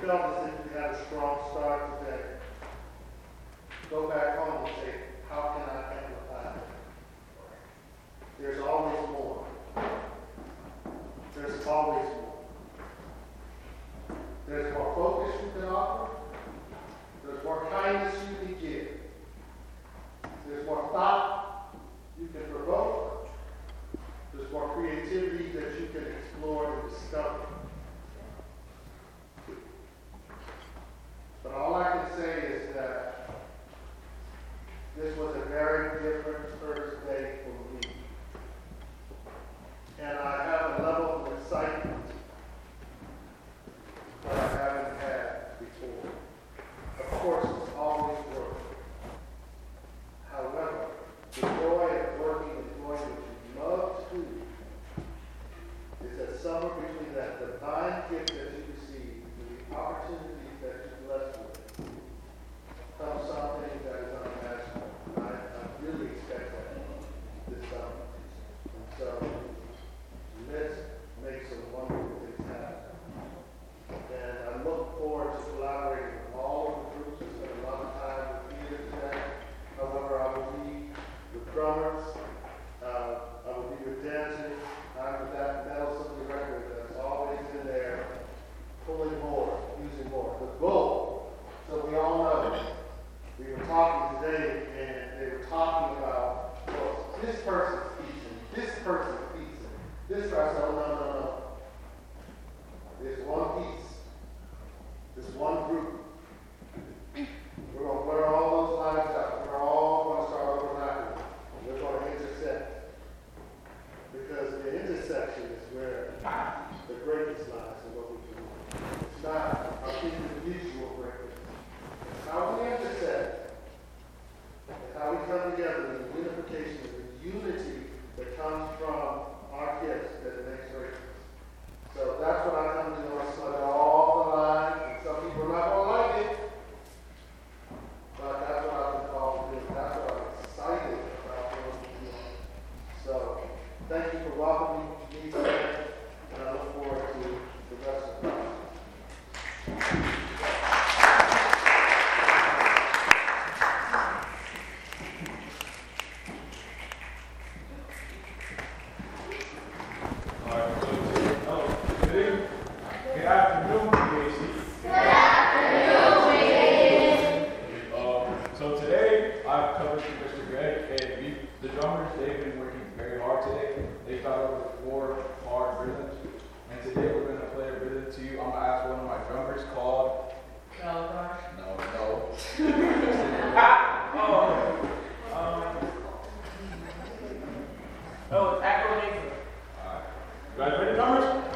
felt as if you had a strong start today, go back home and say, how can I amplify it? There's always more. There's always more. There's more excitement that I haven't had before. Of course, it's always work. However, the joy of working and doing what you love to do is that somewhere between that divine gift that you receive and the opportunity talking today and they were talking about, well, this person's teaching, this person's teaching, this person's Amen. Guys ready, Thomas?